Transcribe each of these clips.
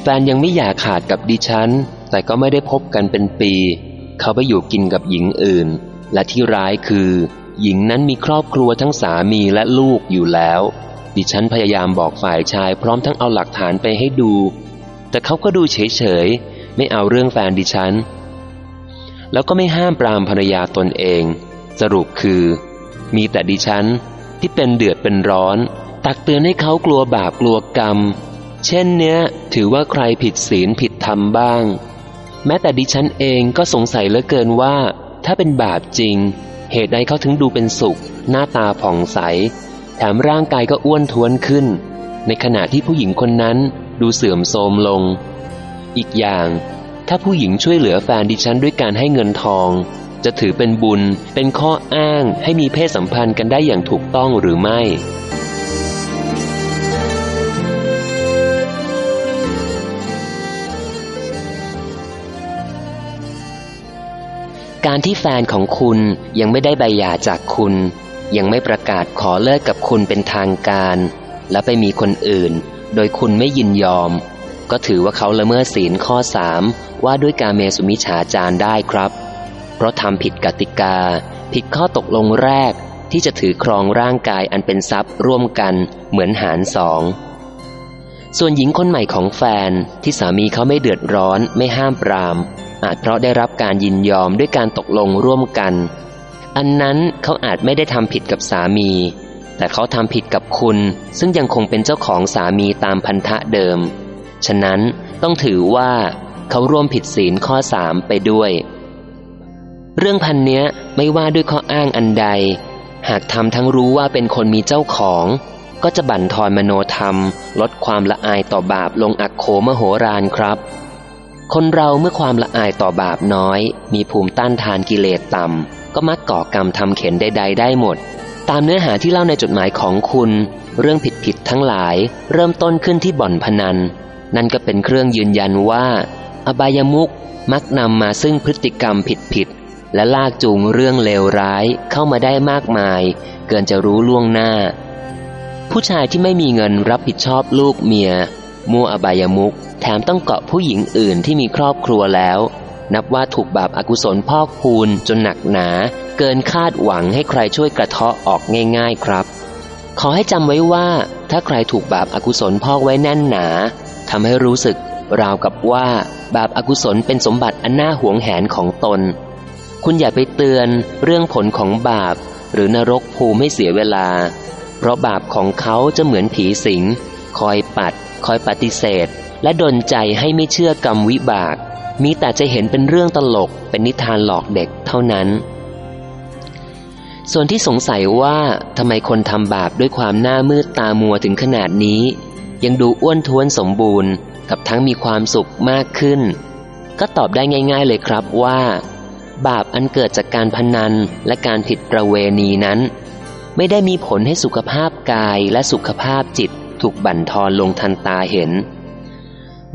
แฟนยังไม่อยากขาดกับดิฉัน แต่ก็ไม่ได้พบกันเป็นปี เขาไปอยู่กินกับหญิงอื่น และที่ร้ายคือ หญิงนั้นมีครอบครัวทั้งสามีและลูกอยู่แล้ว ดิฉันพยายามบอกฝ่ายชายพร้อมทั้งเอาหลักฐานไปให้ดู แต่เขาก็ดูเฉยๆ ไม่เอาเรื่องแฟนดิฉัน แล้วก็ไม่ห้ามปรามภรรยาตนเอง สรุปคือ มีแต่ดิฉันที่เป็นเดือดเป็นร้อน ตักเตือนให้เขากลัวบาปกลัวกรรม เช่นเนี้ย ถือว่าใครผิดศีลผิดธรรมบ้าง แม้แต่ดิฉันเองก็สงสัยเหลือเกินว่า ถ้าเป็นบาปจริง เหตุใดเขาถึงดูเป็นสุข หน้าตาผ่องใส แถมร่างกายก็อ้วนท้วนขึ้น ในขณะที่ผู้หญิงคนนั้นดูเสื่อมโทรมลง อีกอย่าง ถ้าผู้หญิงช่วยเหลือแฟนดิฉันด้วยการให้เงินทอง จะถือเป็นบุญเป็นข้ออ้างให้มีเพศสัมพันธ์กันได้อย่างถูกต้องหรือไม่ การที่แฟนของคุณยังไม่ได้ใบหย่าจากคุณ ยังไม่ประกาศขอเลิกกับคุณเป็นทางการ และไปมีคนอื่น โดยคุณไม่ยินยอม ก็ถือว่าเขาละเมิดศีลข้อสามว่าด้วยการเมสุมิฉาจารได้ครับ เพราะทำผิดกติกา ผิดข้อตกลงแรกที่จะถือครองร่างกายอันเป็นทรัพย์ร่วมกันเหมือนหารสองส่วนหญิงคนใหม่ของแฟนที่สามีเขาไม่เดือดร้อนไม่ห้ามปราม อาจเพราะได้รับการยินยอมด้วยการตกลงร่วมกัน อันนั้นเขาอาจไม่ได้ทำผิดกับสามี แต่เขาทำผิดกับคุณ ซึ่งยังคงเป็นเจ้าของสามีตามพันธะเดิม ฉะนั้นต้องถือว่าเขาร่วมผิดศีลข้อสามไปด้วย เรื่องพันเนี้ยไม่ว่าด้วยข้ออ้างอันใด หากทำทั้งรู้ว่าเป็นคนมีเจ้าของก็จะบั่นทอนมโนธรรม ลดความละอายต่อบาปลงอักโขมโหรานครับ คนเราเมื่อความละอายต่อบาปน้อย มีภูมิต้านทานกิเลสต่ำ ก็มักก่อกรรมทำเข็นใด ๆ ได้หมด ตามเนื้อหาที่เล่าในจดหมายของคุณ เรื่องผิดๆทั้งหลาย เริ่มต้นขึ้นที่บ่อนพนัน นั่นก็เป็นเครื่องยืนยันว่า อบายมุกมักนำมาซึ่งพฤติกรรมผิดๆและลากจูงเรื่องเลวร้ายเข้ามาได้มากมาย เกินจะรู้ล่วงหน้า ผู้ชายที่ไม่มีเงินรับผิดชอบลูกเมีย มัวอบายมุกแถมต้องเกาะผู้หญิงอื่นที่มีครอบครัวแล้ว นับว่าถูกบาปอากุศลพอกพูนจนหนักหนา เกินคาดหวังให้ใครช่วยกระเทาะออกง่าย ๆครับ ขอให้จำไว้ว่า ถ้าใครถูกบาปอากุศลพอกไว้แน่นหนาทำให้รู้สึกราวกับว่าบาปอากุศลเป็นสมบัติอันน่าหวงแหนของตน คุณอย่าไปเตือนเรื่องผลของบาป หรือนรกภูมิให้เสียเวลา เพราะบาปของเขาจะเหมือนผีสิง คอยปัด คอยปฏิเสธ และดนใจให้ไม่เชื่อกรรมวิบาก มีแต่จะเห็นเป็นเรื่องตลก เป็นนิทานหลอกเด็กเท่านั้น ส่วนที่สงสัยว่าทำไมคนทำบาปด้วยความหน้ามืดตามัวถึงขนาดนี้ ยังดูอ้วนท้วนสมบูรณ์ กับทั้งมีความสุขมากขึ้น ก็ตอบได้ง่าย ๆเลยครับว่า บาปอันเกิดจากการพนันและการผิดประเวณีนั้นไม่ได้มีผลให้สุขภาพกายและสุขภาพจิต ถูกบั่นทอนลงทันตาเห็น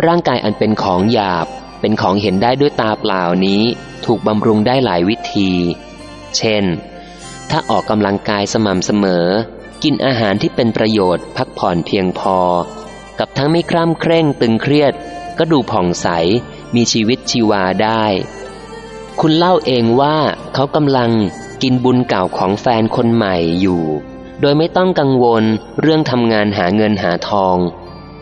ร่างกายอันเป็นของหยาบ เป็นของเห็นได้ด้วยตาเปล่านี้ ถูกบำรุงได้หลายวิธี เช่น ถ้าออกกำลังกายสม่ำเสมอ กินอาหารที่เป็นประโยชน์พักผ่อนเพียงพอ กับทั้งไม่คร่ำเคร่งตึงเครียด ก็ดูผ่องใส มีชีวิตชีวาได้ คุณเล่าเองว่าเขากำลังกินบุญเก่าของแฟนคนใหม่อยู่ โดยไม่ต้องกังวลเรื่องทำงานหาเงินหาทอง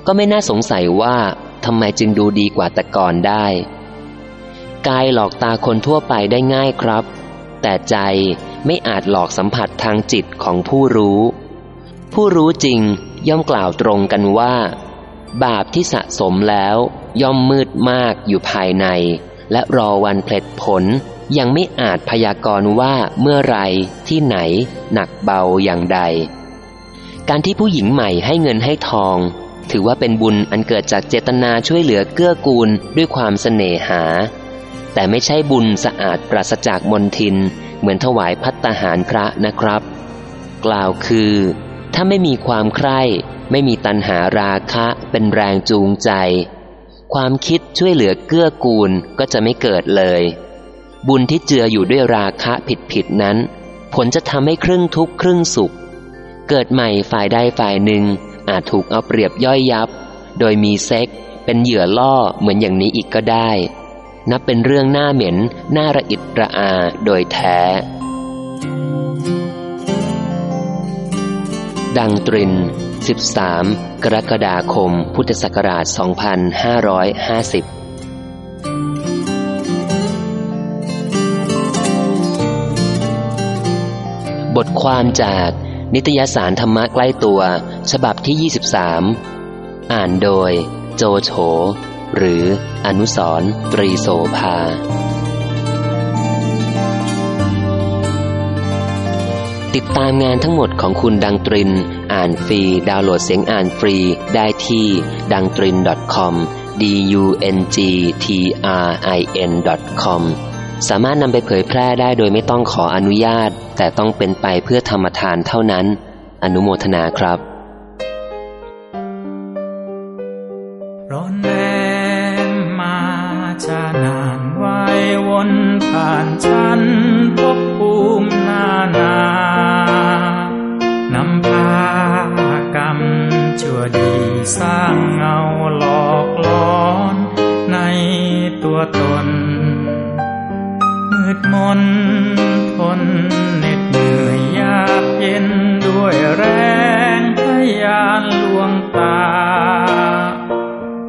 ก็ไม่น่าสงสัยว่าทำไมจึงดูดีกว่าแต่ก่อนได้ กายหลอกตาคนทั่วไปได้ง่ายครับ แต่ใจไม่อาจหลอกสัมผัสทางจิตของผู้รู้ ผู้รู้จริงย่อมกล่าวตรงกันว่า บาปที่สะสมแล้วย่อมมืดมากอยู่ภายใน และรอวันเพลิดผล ยังไม่อาจพยากรณ์ว่าเมื่อไรที่ไหน หนักเบาอย่างใด การที่ผู้หญิงใหม่ให้เงินให้ทอง ถือว่าเป็นบุญอันเกิดจากเจตนาช่วยเหลือเกื้อกูลด้วยความเสน่หา แต่ไม่ใช่บุญสะอาดปราศจากมนทิน เหมือนถวายพัตตาหารพระนะครับ กล่าวคือ ถ้าไม่มีความใคร่ไม่มีตัณหาราคะเป็นแรงจูงใจ ความคิดช่วยเหลือเกื้อกูลก็จะไม่เกิดเลย บุญที่เจืออยู่ด้วยราคะผิดๆนั้น ผลจะทำให้ครึ่งทุกข์ครึ่งสุข เกิดใหม่ฝ่ายใดฝ่ายหนึ่งอาจถูกเอาเปรียบย่อยยับ โดยมีเซ็กเป็นเหยื่อล่อเหมือนอย่างนี้อีกก็ได้ นับเป็นเรื่องหน้าเหม็นหน้าระอิดระอาโดยแท้ ดังตริน 13 กรกฎาคม พุทธศักราช 2550 บทความจากนิตยสารธรรมะใกล้ตัว ฉบับที่ 23 อ่านโดย โจโฉหรืออนุสรตรีโสภา ติดตามงานทั้งหมดของคุณดังตริน อ่านฟรี ดาวน์โหลดเสียงอ่านฟรี ได้ที่ดังตริน .com d u n g t r i n com สามารถนำไปเผยแพร่ได้โดยไม่ต้องขออนุญาต แต่ต้องเป็นไปเพื่อธรรมทานเท่านั้น อนุโมทนาครับ ร้อนแรงมาชานานไว้วนผ่านฉันพบภูมินานานำพากรรมชั่วดีสร้างเงาหลอ มนทนเหน็ดเหนื่อยยากเย็นด้วยแรงพยานลวงตา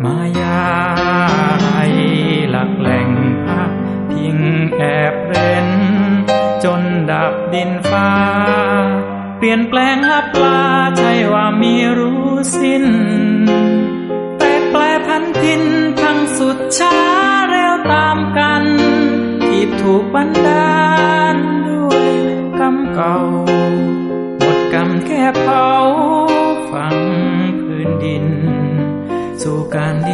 มายาให้หลักแหล่งพักพิงแอบเร้น จนดับดินฟ้า เปลี่ยนแปลงลับลาใช่ว่ามีรู้สิ้น ถูกบันดาลด้วยกรรมเก่า หมดกรรมแค่เผาฝังพื้นดิน สู่การดิ